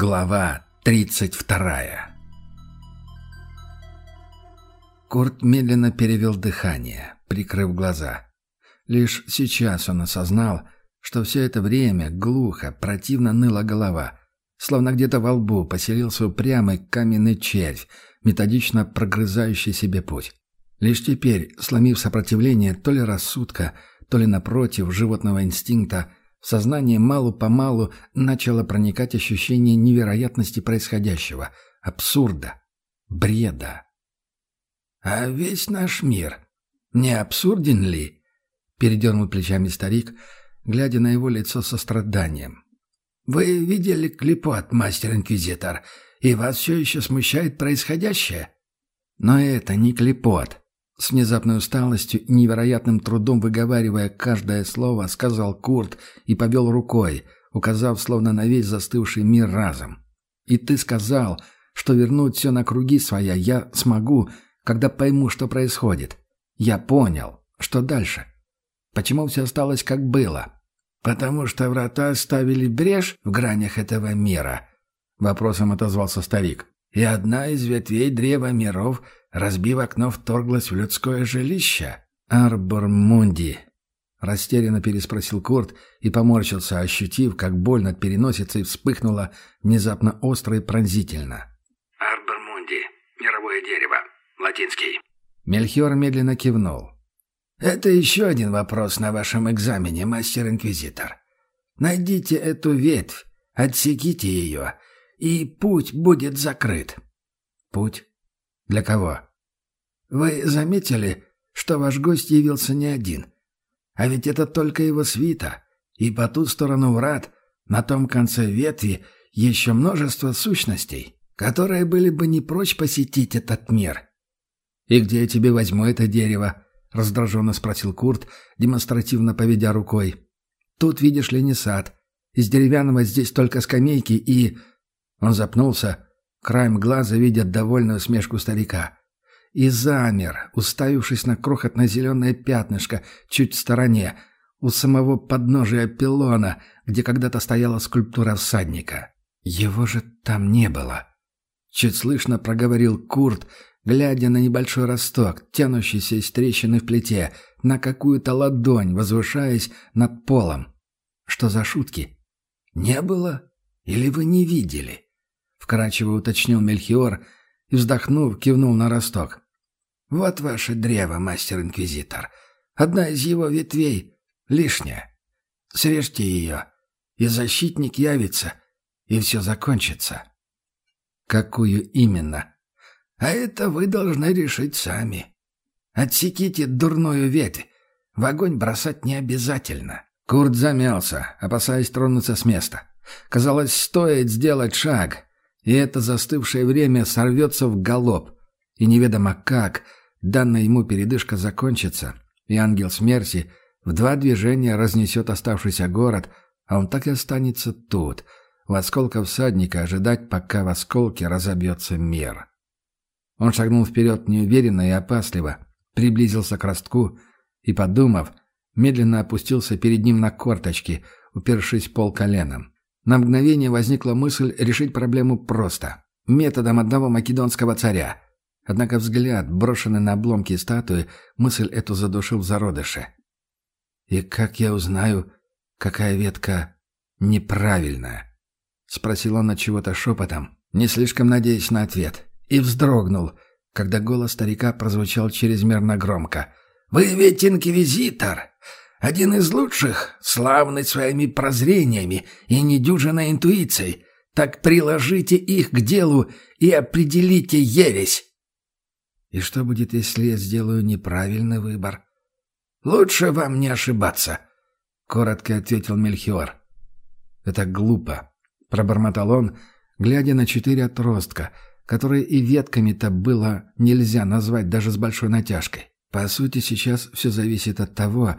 Глава 32 Курт медленно перевел дыхание, прикрыв глаза. Лишь сейчас он осознал, что все это время глухо, противно ныла голова, словно где-то во лбу поселился упрямый каменный червь, методично прогрызающий себе путь. Лишь теперь, сломив сопротивление то ли рассудка, то ли напротив животного инстинкта, в сознание малу-помалу начало проникать ощущение невероятности происходящего, абсурда, бреда. «А весь наш мир не абсурден ли?» — передернул плечами старик, глядя на его лицо со страданием. «Вы видели клипот, мастер-инквизитор, и вас все еще смущает происходящее?» «Но это не клипот», с внезапной усталостью и невероятным трудом выговаривая каждое слово, сказал Курт и повел рукой, указав словно на весь застывший мир разом. «И ты сказал, что вернуть все на круги своя я смогу, когда пойму, что происходит. Я понял. Что дальше? Почему все осталось как было?» «Потому что врата оставили брешь в гранях этого мира», — вопросом отозвался старик. «И одна из ветвей древа миров — разбив окно, вторглась в людское жилище? Арбор Мунди. Растерянно переспросил Курт и поморщился, ощутив, как боль над переносицей вспыхнула внезапно остро и пронзительно. «Арбор Мунди. Мировое дерево. Латинский». Мельхиор медленно кивнул. «Это еще один вопрос на вашем экзамене, мастер-инквизитор. Найдите эту ветвь, отсеките ее, и путь будет закрыт». «Путь? Для кого? Вы заметили, что ваш гость явился не один? А ведь это только его свита. И по ту сторону врат, на том конце ветви, еще множество сущностей, которые были бы не прочь посетить этот мир. «И где я тебе возьму это дерево?» — раздраженно спросил Курт, демонстративно поведя рукой. «Тут, видишь ли, не сад. Из деревянного здесь только скамейки и...» Он запнулся, краем глаза видя довольную усмешку старика. И замер, уставившись на крохотно-зеленое пятнышко чуть в стороне, у самого подножия пилона, где когда-то стояла скульптура всадника. Его же там не было. Чуть слышно проговорил Курт, глядя на небольшой росток, тянущийся из трещины в плите, на какую-то ладонь, возвышаясь над полом. Что за шутки? Не было? Или вы не видели? Вкрадчиво уточнил Мельхиор и, вздохнув, кивнул на росток. «Вот ваше древо, мастер-инквизитор. Одна из его ветвей лишняя. Срежьте ее, и защитник явится, и все закончится». «Какую именно?» «А это вы должны решить сами. Отсеките дурную ветвь. В огонь бросать не обязательно». Курт замялся, опасаясь тронуться с места. Казалось, стоит сделать шаг, и это застывшее время сорвется в галоп. И неведомо как данная ему передышка закончится, и ангел смерти в два движения разнесет оставшийся город, а он так и останется тут, у осколка всадника, ожидать, пока в осколке разобьется мир. Он шагнул вперед неуверенно и опасливо, приблизился к ростку и, подумав, медленно опустился перед ним на корточки, упершись пол коленом. На мгновение возникла мысль решить проблему просто, методом одного македонского царя. Однако взгляд, брошенный на обломки статуи, мысль эту задушил в зародыше. «И как я узнаю, какая ветка неправильная?» — спросил он от чего-то шепотом, не слишком надеясь на ответ, и вздрогнул, когда голос старика прозвучал чрезмерно громко. «Вы ведь инквизитор! Один из лучших, славный своими прозрениями и недюжиной интуицией. Так приложите их к делу и определите ересь. И что будет, если я сделаю неправильный выбор? Лучше вам не ошибаться, — коротко ответил Мельхиор. Это глупо, — пробормотал он, глядя на четыре отростка, которые и ветками-то было нельзя назвать даже с большой натяжкой. По сути, сейчас все зависит от того,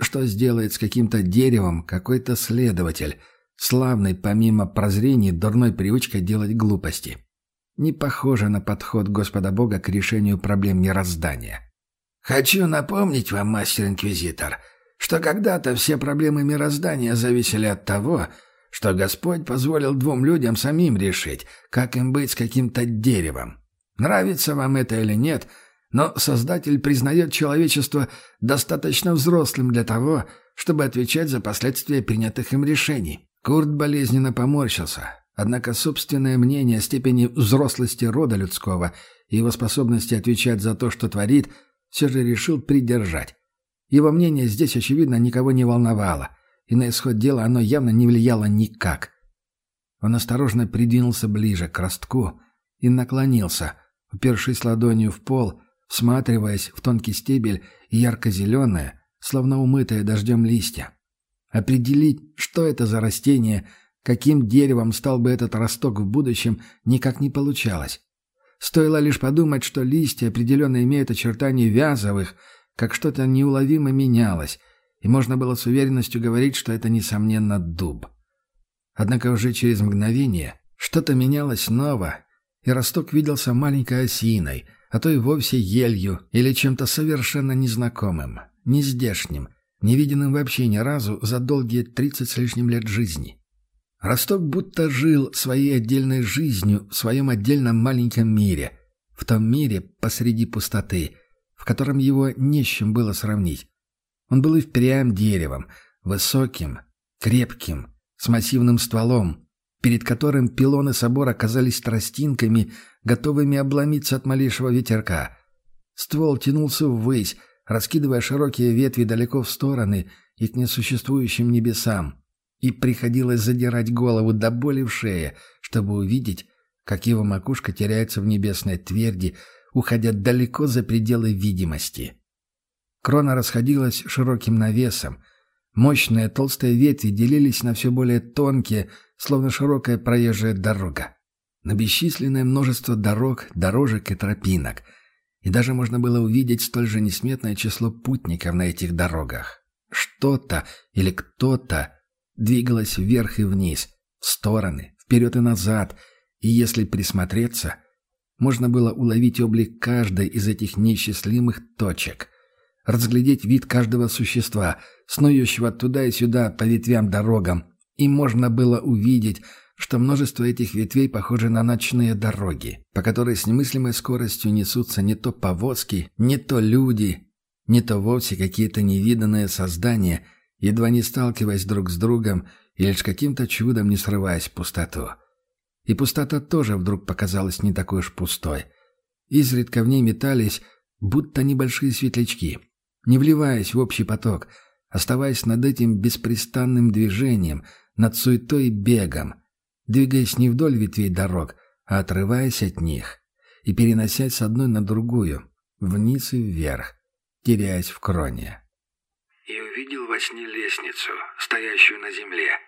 что сделает с каким-то деревом какой-то следователь, славный помимо прозрений дурной привычкой делать глупости. Не похоже на подход Господа Бога к решению проблем мироздания. «Хочу напомнить вам, мастер-инквизитор, что когда-то все проблемы мироздания зависели от того, что Господь позволил двум людям самим решить, как им быть с каким-то деревом. Нравится вам это или нет, но Создатель признает человечество достаточно взрослым для того, чтобы отвечать за последствия принятых им решений. Курт болезненно поморщился. Однако собственное мнение о степени взрослости рода людского и его способности отвечать за то, что творит, все же решил придержать. Его мнение здесь, очевидно, никого не волновало, и на исход дела оно явно не влияло никак. Он осторожно придвинулся ближе к ростку и наклонился, упершись ладонью в пол, всматриваясь в тонкий стебель ярко-зеленое, словно умытое дождем листья. Определить, что это за растение, каким деревом стал бы этот росток в будущем, никак не получалось. Стоило лишь подумать, что листья определенно имеют очертания вязовых, как что-то неуловимо менялось, и можно было с уверенностью говорить, что это, несомненно, дуб. Однако уже через мгновение что-то менялось ново, и росток виделся маленькой осиной, а то и вовсе елью или чем-то совершенно незнакомым, нездешним, невиденным вообще ни разу за долгие тридцать с лишним лет жизни. Росток будто жил своей отдельной жизнью в своем отдельном маленьком мире, в том мире посреди пустоты, в котором его не с чем было сравнить. Он был и впрямь деревом, высоким, крепким, с массивным стволом, перед которым пилоны собора казались тростинками, готовыми обломиться от малейшего ветерка. Ствол тянулся ввысь, раскидывая широкие ветви далеко в стороны и к несуществующим небесам. И приходилось задирать голову до боли в шее, чтобы увидеть, как его макушка теряется в небесной тверди, уходя далеко за пределы видимости. Крона расходилась широким навесом. Мощные толстые ветви делились на все более тонкие, словно широкая проезжая дорога. На бесчисленное множество дорог, дорожек и тропинок. И даже можно было увидеть столь же несметное число путников на этих дорогах. Что-то или кто-то двигалось вверх и вниз, в стороны, вперед и назад, и если присмотреться, можно было уловить облик каждой из этих неисчислимых точек, разглядеть вид каждого существа, снующего туда и сюда по ветвям дорогам, и можно было увидеть, что множество этих ветвей похожи на ночные дороги, по которой с немыслимой скоростью несутся не то повозки, не то люди, не то вовсе какие-то невиданные создания, едва не сталкиваясь друг с другом и лишь каким-то чудом не срываясь в пустоту. И пустота тоже вдруг показалась не такой уж пустой. Изредка в ней метались, будто небольшие светлячки, не вливаясь в общий поток, оставаясь над этим беспрестанным движением, над суетой бегом, двигаясь не вдоль ветвей дорог, а отрываясь от них и переносясь с одной на другую, вниз и вверх, теряясь в кроне. «И увидел во сне лестницу, стоящую на земле,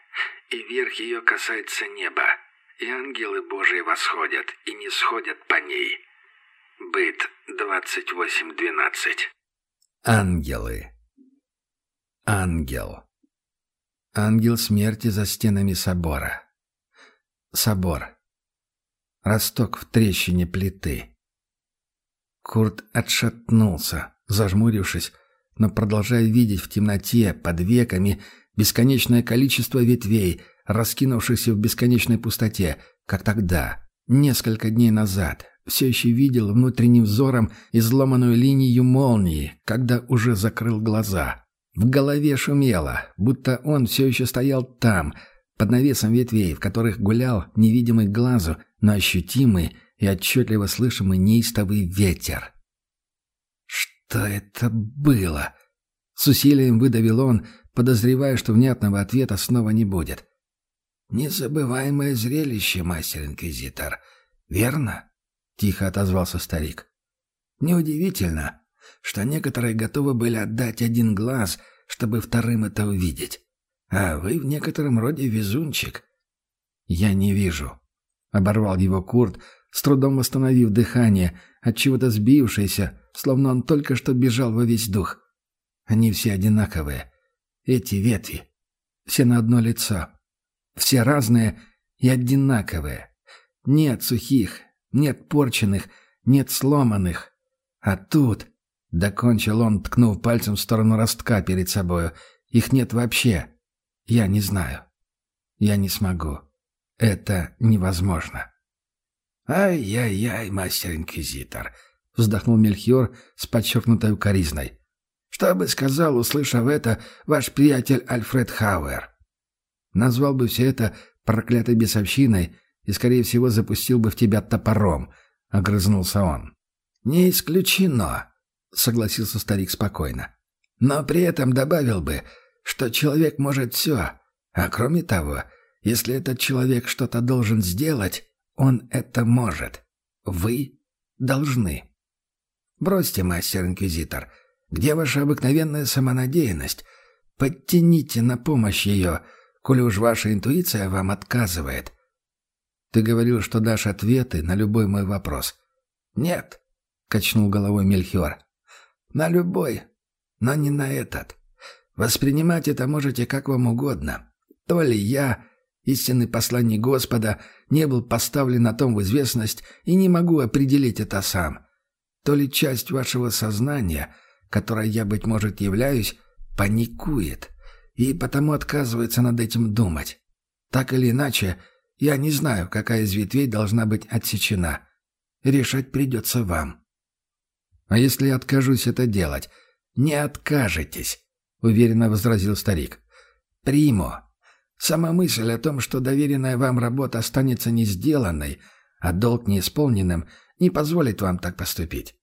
и верх ее касается неба, и ангелы Божии восходят и не сходят по ней». Быт 28.12 Ангелы. Ангел. Ангел смерти за стенами собора. Собор. Росток в трещине плиты. Курт отшатнулся, зажмурившись, но продолжая видеть в темноте, под веками, бесконечное количество ветвей, раскинувшихся в бесконечной пустоте, как тогда, несколько дней назад, все еще видел внутренним взором изломанную линию молнии, когда уже закрыл глаза. В голове шумело, будто он все еще стоял там, под навесом ветвей, в которых гулял невидимый глазу, но ощутимый и отчетливо слышимый неистовый ветер. «Что это было?» С усилием выдавил он, подозревая, что внятного ответа снова не будет. «Незабываемое зрелище, мастер-инквизитор. Верно?» — тихо отозвался старик. «Неудивительно, что некоторые готовы были отдать один глаз, чтобы вторым это увидеть. А вы в некотором роде везунчик. Я не вижу. Оборвал его Курт, с трудом восстановив дыхание, от чего-то сбившееся, словно он только что бежал во весь дух. Они все одинаковые. Эти ветви. Все на одно лицо. Все разные и одинаковые. Нет сухих, нет порченных, нет сломанных. А тут, — докончил он, ткнув пальцем в сторону ростка перед собою, — их нет вообще. Я не знаю. Я не смогу. Это невозможно. «Ай-яй-яй, мастер-инквизитор!» — вздохнул Мельхиор с подчеркнутой укоризной. «Что бы сказал, услышав это, ваш приятель Альфред Хауэр?» Назвал бы все это проклятой бесовщиной и, скорее всего, запустил бы в тебя топором, — огрызнулся он. «Не исключено», — согласился старик спокойно. «Но при этом добавил бы, что человек может все, а кроме того, если этот человек что-то должен сделать, он это может. Вы должны. Бросьте, мастер-инквизитор. Где ваша обыкновенная самонадеянность? Подтяните на помощь ее, коли уж ваша интуиция вам отказывает. Ты говорил, что дашь ответы на любой мой вопрос. Нет, — качнул головой Мельхиор. На любой, но не на этот. Воспринимать это можете как вам угодно. То ли я, истинный посланник Господа, не был поставлен на том в известность и не могу определить это сам. То ли часть вашего сознания, которой я, быть может, являюсь, паникует и потому отказывается над этим думать. Так или иначе, я не знаю, какая из ветвей должна быть отсечена. Решать придется вам. А если я откажусь это делать? Не откажетесь, уверенно возразил старик. Примо, Сама мысль о том, что доверенная вам работа останется не сделанной, а долг неисполненным, не позволит вам так поступить.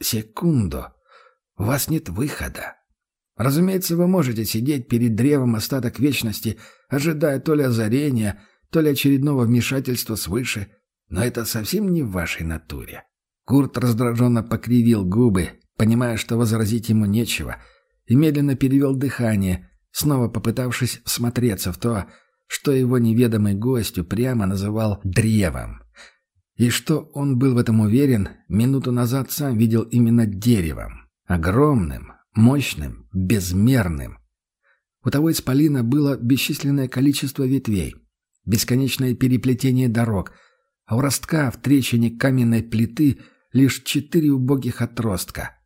Секунду. У вас нет выхода. Разумеется, вы можете сидеть перед древом остаток вечности, ожидая то ли озарения, то ли очередного вмешательства свыше, но это совсем не в вашей натуре. Курт раздраженно покривил губы, понимая, что возразить ему нечего, и медленно перевел дыхание, снова попытавшись всмотреться в то, что его неведомый гость упрямо называл «древом». И что он был в этом уверен, минуту назад сам видел именно деревом. Огромным, мощным, безмерным. У того исполина было бесчисленное количество ветвей, бесконечное переплетение дорог, а у ростка в трещине каменной плиты лишь четыре убогих отростка.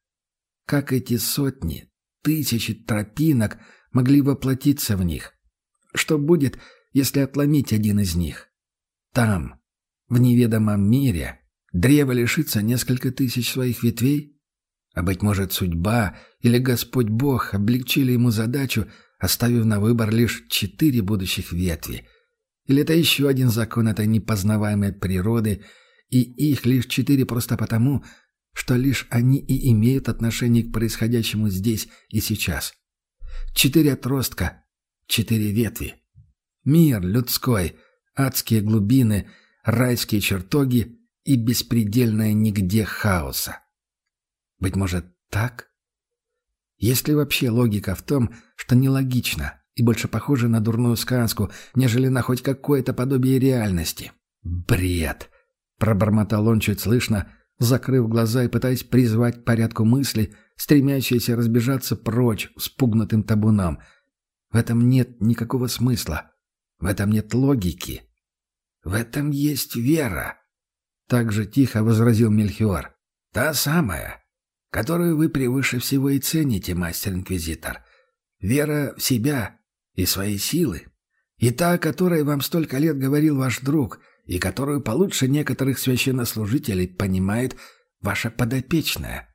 Как эти сотни, тысячи тропинок – могли воплотиться в них. Что будет, если отломить один из них? Там, в неведомом мире, древо лишится несколько тысяч своих ветвей? А, быть может, судьба или Господь Бог облегчили ему задачу, оставив на выбор лишь четыре будущих ветви? Или это еще один закон этой непознаваемой природы, и их лишь четыре просто потому, что лишь они и имеют отношение к происходящему здесь и сейчас? Четыре отростка, четыре ветви. Мир людской, адские глубины, райские чертоги и беспредельное нигде хаоса. Быть может, так? Есть ли вообще логика в том, что нелогично и больше похоже на дурную сказку, нежели на хоть какое-то подобие реальности? Бред! Пробормотал он чуть слышно, закрыв глаза и пытаясь призвать порядку мысли, стремящиеся разбежаться прочь спугнутым табуном. В этом нет никакого смысла. В этом нет логики. В этом есть вера. Так же тихо возразил Мельхиор. Та самая, которую вы превыше всего и цените, мастер-инквизитор. Вера в себя и свои силы. И та, о которой вам столько лет говорил ваш друг, и которую получше некоторых священнослужителей понимает ваша подопечная.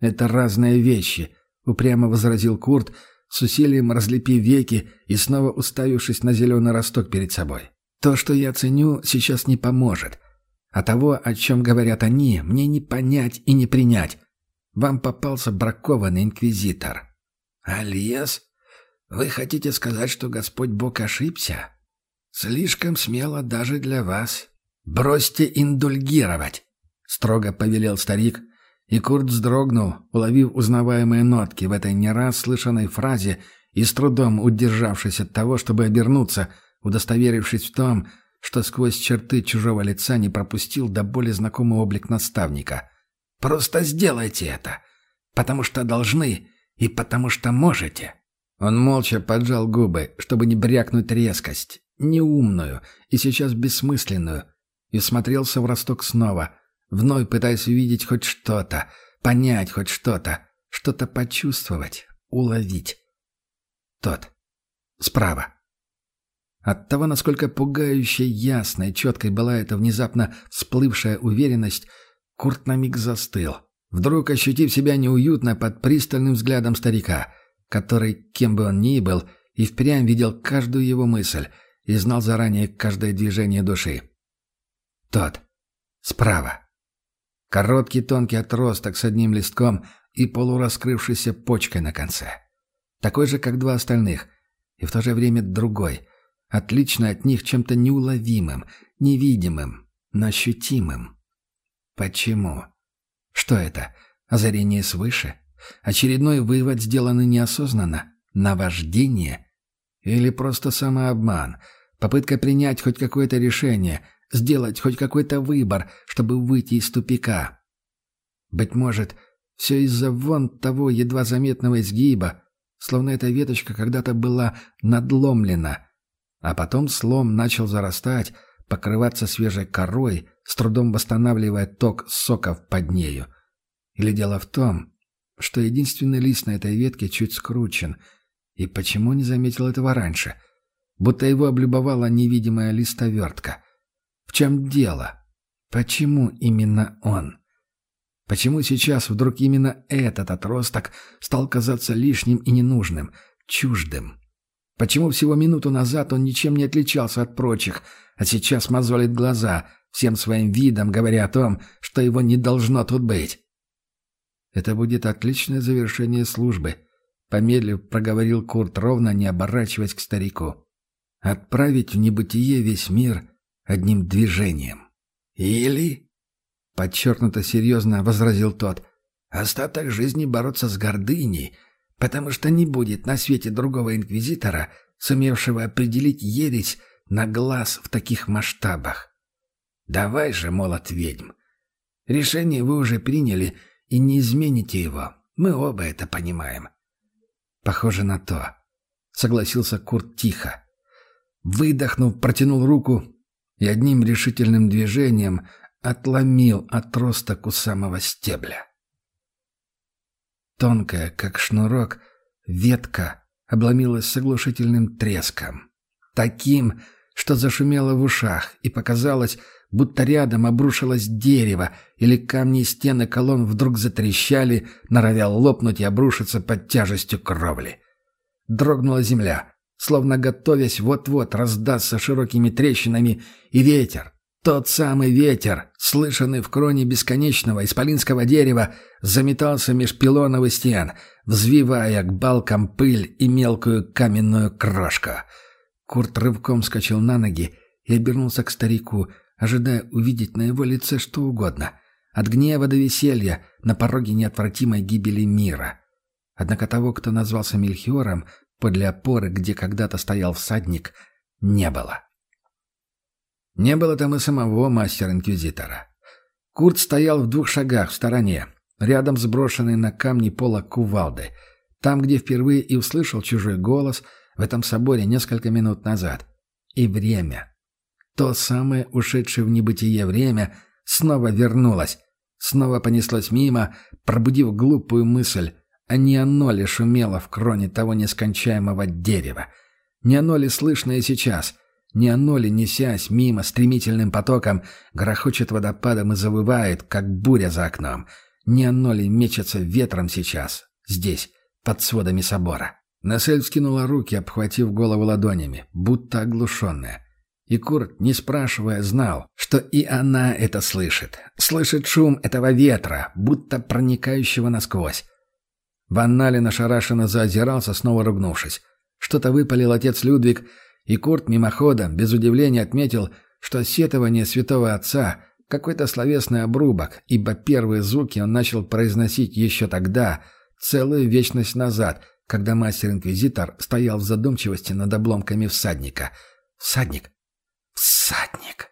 «Это разные вещи», — упрямо возразил Курт, с усилием разлепив веки и снова уставившись на зеленый росток перед собой. «То, что я ценю, сейчас не поможет. А того, о чем говорят они, мне не понять и не принять. Вам попался бракованный инквизитор». «Альес, вы хотите сказать, что Господь Бог ошибся?» «Слишком смело даже для вас. Бросьте индульгировать», — строго повелел старик, и Курт вздрогнул, уловив узнаваемые нотки в этой не раз слышанной фразе и с трудом удержавшись от того, чтобы обернуться, удостоверившись в том, что сквозь черты чужого лица не пропустил до боли знакомый облик наставника. «Просто сделайте это, потому что должны и потому что можете». Он молча поджал губы, чтобы не брякнуть резкость, неумную и сейчас бессмысленную, и смотрелся в росток снова, вновь пытаясь увидеть хоть что-то, понять хоть что-то, что-то почувствовать, уловить. Тот. Справа. От того, насколько пугающе ясной, четкой была эта внезапно всплывшая уверенность, Курт на миг застыл, вдруг ощутив себя неуютно под пристальным взглядом старика, который, кем бы он ни был, и впрямь видел каждую его мысль и знал заранее каждое движение души. Тот. Справа. Короткий тонкий отросток с одним листком и полураскрывшейся почкой на конце. Такой же, как два остальных, и в то же время другой, отличный от них чем-то неуловимым, невидимым, но ощутимым. Почему? Что это? Озарение свыше? Очередной вывод, сделанный неосознанно? Наваждение? Или просто самообман? Попытка принять хоть какое-то решение, сделать хоть какой-то выбор, чтобы выйти из тупика? Быть может, все из-за вон того едва заметного изгиба, словно эта веточка когда-то была надломлена, а потом слом начал зарастать, покрываться свежей корой, с трудом восстанавливая ток соков под нею. Или дело в том, что единственный лист на этой ветке чуть скручен, и почему не заметил этого раньше? Будто его облюбовала невидимая листовертка. В чем дело? Почему именно он? Почему сейчас вдруг именно этот отросток стал казаться лишним и ненужным, чуждым? Почему всего минуту назад он ничем не отличался от прочих, а сейчас мозолит глаза, всем своим видом говоря о том, что его не должно тут быть? Это будет отличное завершение службы, помедлив проговорил Курт ровно, не оборачиваясь к старику. Отправить в небытие весь мир одним движением. Или Подчеркнуто серьезно возразил тот. «Остаток жизни бороться с гордыней, потому что не будет на свете другого инквизитора, сумевшего определить ересь на глаз в таких масштабах. Давай же, молот ведьм. Решение вы уже приняли и не измените его. Мы оба это понимаем». «Похоже на то», — согласился Курт тихо. Выдохнув, протянул руку и одним решительным движением отломил отросток у самого стебля. Тонкая, как шнурок, ветка обломилась с оглушительным треском. Таким, что зашумело в ушах, и показалось, будто рядом обрушилось дерево, или камни и стены колонн вдруг затрещали, норовя лопнуть и обрушиться под тяжестью кровли. Дрогнула земля, словно готовясь вот-вот раздаться широкими трещинами, и ветер, тот самый ветер, слышанный в кроне бесконечного исполинского дерева, заметался меж пилонов и стен, взвивая к балкам пыль и мелкую каменную крошку. Курт рывком скачал на ноги и обернулся к старику, ожидая увидеть на его лице что угодно. От гнева до веселья на пороге неотвратимой гибели мира. Однако того, кто назвался Мельхиором, подле опоры, где когда-то стоял всадник, не было. Не было там и самого мастера-инквизитора. Курт стоял в двух шагах в стороне, рядом с брошенной на камни пола кувалды, там, где впервые и услышал чужой голос в этом соборе несколько минут назад. И время. То самое ушедшее в небытие время снова вернулось, снова понеслось мимо, пробудив глупую мысль, а не оно ли шумело в кроне того нескончаемого дерева? Не оно ли слышно и сейчас? Не оно ли, несясь мимо стремительным потоком, грохочет водопадом и завывает, как буря за окном? Не оно ли мечется ветром сейчас, здесь, под сводами собора? Насель вскинула руки, обхватив голову ладонями, будто оглушенная. И Курт, не спрашивая, знал, что и она это слышит. Слышит шум этого ветра, будто проникающего насквозь. Ван Нален ошарашенно заозирался, снова ругнувшись. Что-то выпалил отец Людвиг, и Курт мимоходом, без удивления отметил, что сетование святого отца — какой-то словесный обрубок, ибо первые звуки он начал произносить еще тогда, целую вечность назад, когда мастер-инквизитор стоял в задумчивости над обломками всадника. «Всадник! Всадник!»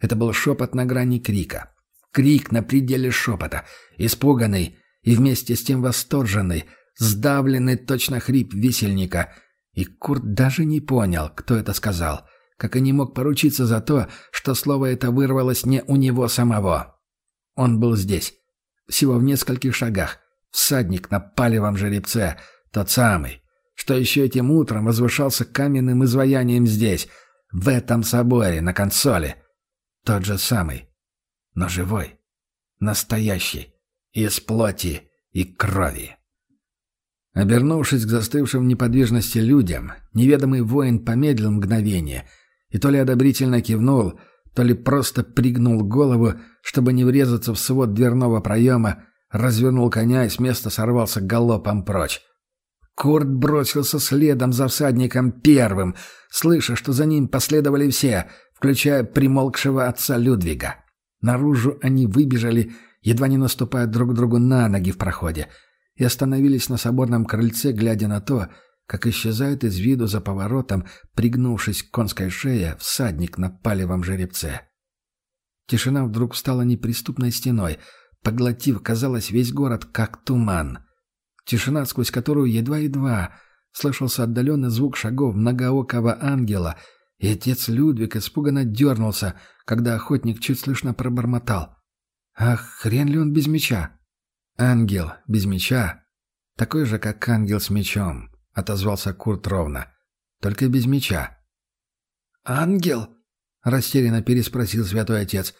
Это был шепот на грани крика. Крик на пределе шепота, испуганный и вместе с тем восторженный, сдавленный точно хрип висельника — и Курт даже не понял, кто это сказал, как и не мог поручиться за то, что слово это вырвалось не у него самого. Он был здесь, всего в нескольких шагах, всадник на палевом жеребце, тот самый, что еще этим утром возвышался каменным изваянием здесь, в этом соборе, на консоли. Тот же самый, но живой, настоящий, из плоти и крови. Обернувшись к застывшим в неподвижности людям, неведомый воин помедлил мгновение и то ли одобрительно кивнул, то ли просто пригнул голову, чтобы не врезаться в свод дверного проема, развернул коня и с места сорвался галопом прочь. Курт бросился следом за всадником первым, слыша, что за ним последовали все, включая примолкшего отца Людвига. Наружу они выбежали, едва не наступая друг другу на ноги в проходе, и остановились на соборном крыльце, глядя на то, как исчезает из виду за поворотом, пригнувшись к конской шее, всадник на палевом жеребце. Тишина вдруг стала неприступной стеной, поглотив, казалось, весь город, как туман. Тишина, сквозь которую едва-едва слышался отдаленный звук шагов многоокого ангела, и отец Людвиг испуганно дернулся, когда охотник чуть слышно пробормотал. «Ах, хрен ли он без меча?» «Ангел без меча, такой же, как ангел с мечом», — отозвался Курт ровно. «Только без меча». «Ангел?» — растерянно переспросил святой отец.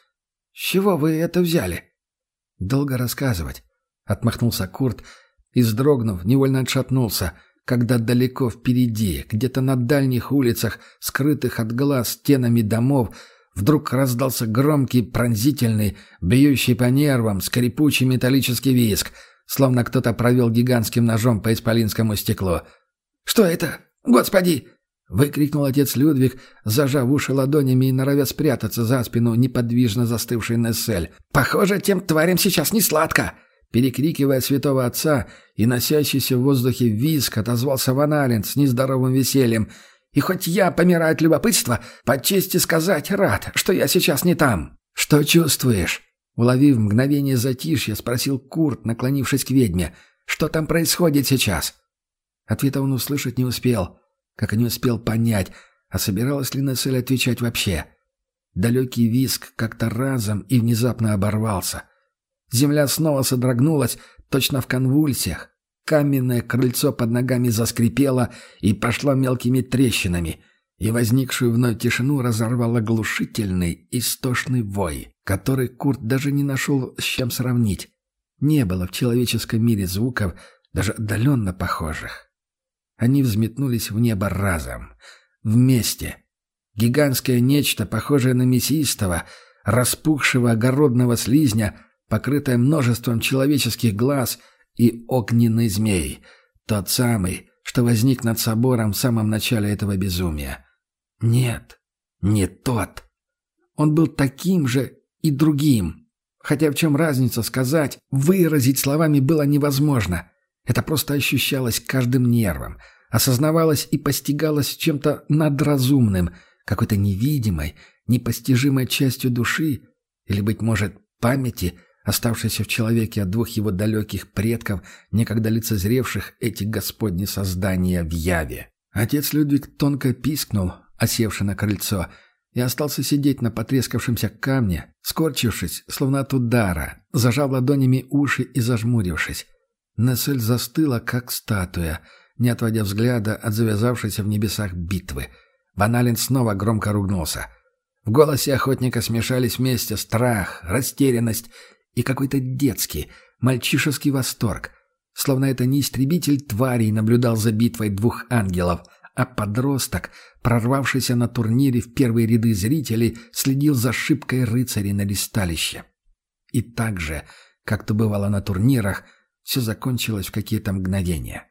«С чего вы это взяли?» «Долго рассказывать», — отмахнулся Курт, — и, вздрогнув, невольно отшатнулся, когда далеко впереди, где-то на дальних улицах, скрытых от глаз стенами домов, вдруг раздался громкий, пронзительный, бьющий по нервам, скрипучий металлический визг, словно кто-то провел гигантским ножом по исполинскому стеклу. «Что это? Господи!» — выкрикнул отец Людвиг, зажав уши ладонями и норовя спрятаться за спину неподвижно застывшей Нессель. «Похоже, тем тварям сейчас не сладко!» Перекрикивая святого отца и носящийся в воздухе визг, отозвался Ваналин с нездоровым весельем. «И хоть я помираю от любопытства, по чести сказать, рад, что я сейчас не там». «Что чувствуешь?» Уловив мгновение затишья, спросил Курт, наклонившись к ведьме. «Что там происходит сейчас?» Ответа он услышать не успел, как и не успел понять, а собиралась ли Нессель отвечать вообще. Далекий виск как-то разом и внезапно оборвался — Земля снова содрогнулась, точно в конвульсиях. Каменное крыльцо под ногами заскрипело и пошло мелкими трещинами, и возникшую вновь тишину разорвал оглушительный, истошный вой, который Курт даже не нашел с чем сравнить. Не было в человеческом мире звуков, даже отдаленно похожих. Они взметнулись в небо разом, вместе. Гигантское нечто, похожее на мясистого, распухшего огородного слизня — покрытая множеством человеческих глаз и огненный змей. Тот самый, что возник над собором в самом начале этого безумия. Нет, не тот. Он был таким же и другим. Хотя в чем разница сказать, выразить словами было невозможно. Это просто ощущалось каждым нервом, осознавалось и постигалось чем-то надразумным, какой-то невидимой, непостижимой частью души или, быть может, памяти, оставшийся в человеке от двух его далеких предков, некогда лицезревших эти господни создания в яве. Отец Людвиг тонко пискнул, осевший на крыльцо, и остался сидеть на потрескавшемся камне, скорчившись, словно от удара, зажав ладонями уши и зажмурившись. Нессель застыла, как статуя, не отводя взгляда от завязавшейся в небесах битвы. Баналин снова громко ругнулся. В голосе охотника смешались вместе страх, растерянность и какой-то детский, мальчишеский восторг, словно это не истребитель тварей наблюдал за битвой двух ангелов, а подросток, прорвавшийся на турнире в первые ряды зрителей, следил за шибкой рыцарей на листалище. И так же, как то бывало на турнирах, все закончилось в какие-то мгновения.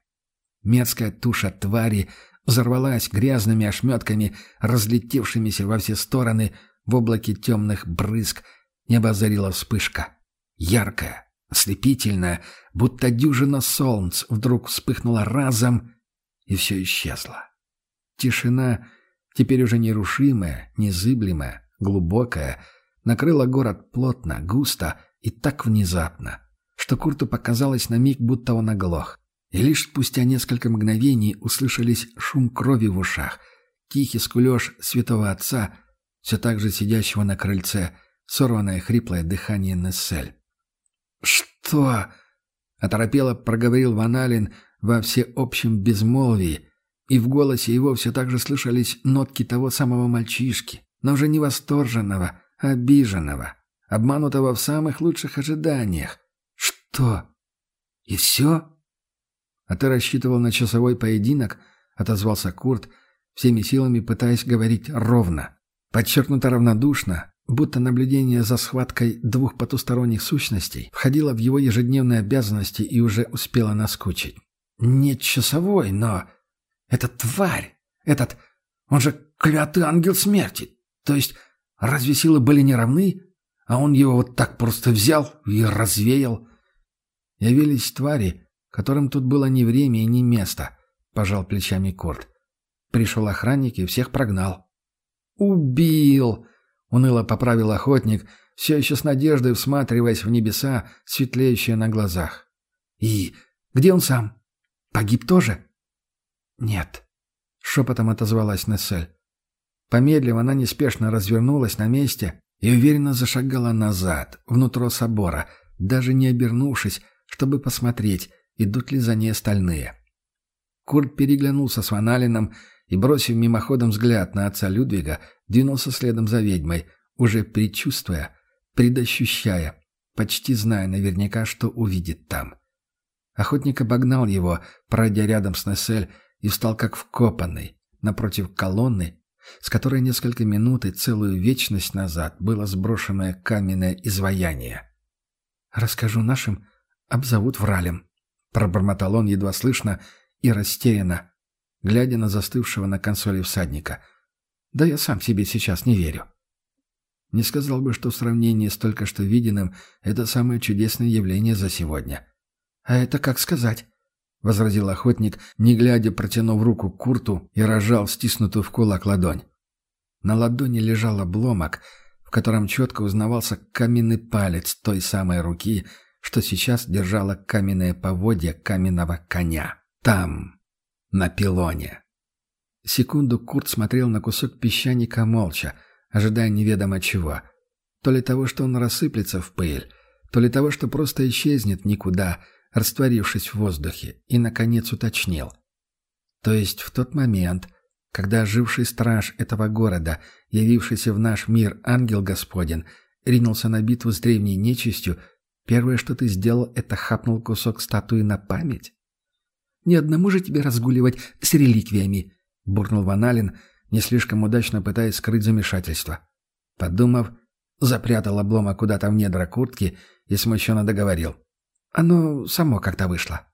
Мерзкая туша твари взорвалась грязными ошметками, разлетевшимися во все стороны в облаке темных брызг, небо озарила вспышка. Яркая, ослепительная, будто дюжина солнц вдруг вспыхнула разом, и все исчезло. Тишина, теперь уже нерушимая, незыблемая, глубокая, накрыла город плотно, густо и так внезапно, что Курту показалось на миг, будто он оглох. И лишь спустя несколько мгновений услышались шум крови в ушах, тихий скулеж святого отца, все так же сидящего на крыльце, сорванное хриплое дыхание Нессель. «Что?» — оторопело проговорил Ваналин, во всеобщем безмолвии, и в голосе его все так же слышались нотки того самого мальчишки, но уже не восторженного, а обиженного, обманутого в самых лучших ожиданиях. «Что? И все?» «А ты рассчитывал на часовой поединок?» — отозвался Курт, всеми силами пытаясь говорить ровно. Подчеркнуто равнодушно, будто наблюдение за схваткой двух потусторонних сущностей входило в его ежедневные обязанности и уже успело наскучить. «Не часовой, но... Этот тварь! Этот... Он же клятый ангел смерти! То есть, разве силы были неравны? А он его вот так просто взял и развеял?» Явились твари, которым тут было ни время и ни место, — пожал плечами Корт. Пришел охранник и всех прогнал. «Убил!» — уныло поправил охотник, все еще с надеждой всматриваясь в небеса, светлеющие на глазах. «И где он сам? Погиб тоже?» «Нет», — шепотом отозвалась Нессель. Помедлив, она неспешно развернулась на месте и уверенно зашагала назад, внутрь собора, даже не обернувшись, чтобы посмотреть, идут ли за ней остальные. Курт переглянулся с Ваналином и, бросив мимоходом взгляд на отца Людвига, двинулся следом за ведьмой, уже предчувствуя, предощущая, почти зная наверняка, что увидит там. Охотник обогнал его, пройдя рядом с Нессель, и встал как вкопанный, напротив колонны, с которой несколько минут и целую вечность назад было сброшенное каменное изваяние. «Расскажу нашим, обзовут Вралем», — пробормотал он едва слышно и растерянно, глядя на застывшего на консоли всадника. «Да я сам себе сейчас не верю». Не сказал бы, что в сравнении с только что виденным это самое чудесное явление за сегодня. «А это как сказать?» — возразил охотник, не глядя, протянув руку к Курту и рожал стиснутую в кулак ладонь. На ладони лежал обломок, в котором четко узнавался каменный палец той самой руки, что сейчас держала каменное поводье каменного коня. Там, на пилоне. Секунду Курт смотрел на кусок песчаника молча, ожидая неведомо чего. То ли того, что он рассыплется в пыль, то ли того, что просто исчезнет никуда, растворившись в воздухе, и, наконец, уточнил. То есть в тот момент, когда оживший страж этого города, явившийся в наш мир ангел Господен, ринулся на битву с древней нечистью, первое, что ты сделал, это хапнул кусок статуи на память? «Не одному же тебе разгуливать с реликвиями», — буркнул Ваналин, не слишком удачно пытаясь скрыть замешательство. Подумав, запрятал обломок куда-то в недра куртки и смущенно договорил. «Оно само как-то вышло».